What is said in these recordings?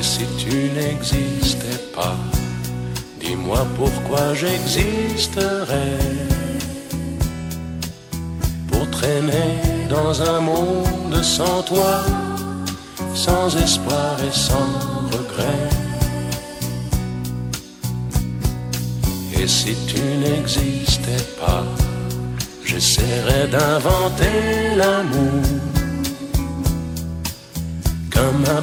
Et si tu n'existais pas, dis-moi pourquoi j'existerais. Pour traîner dans un monde sans toi, sans espoir et sans regret. Et si tu n'existais pas, j'essaierais d'inventer l'amour. Comme un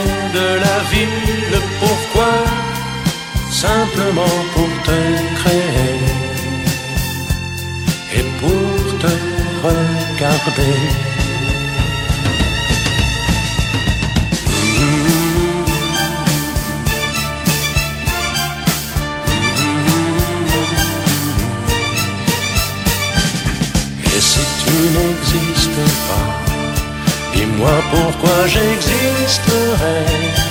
pourquoi, simplement pour te créer et pour te regarder? Et si tu n'existes pas, Dis-moi pourquoi j'existerais?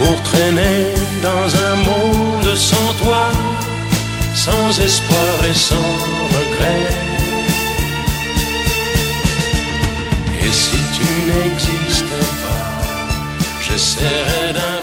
Pour traîner dans un monde sans toi Sans espoir et sans regret. Et si tu n'existais pas J'essaierais d'un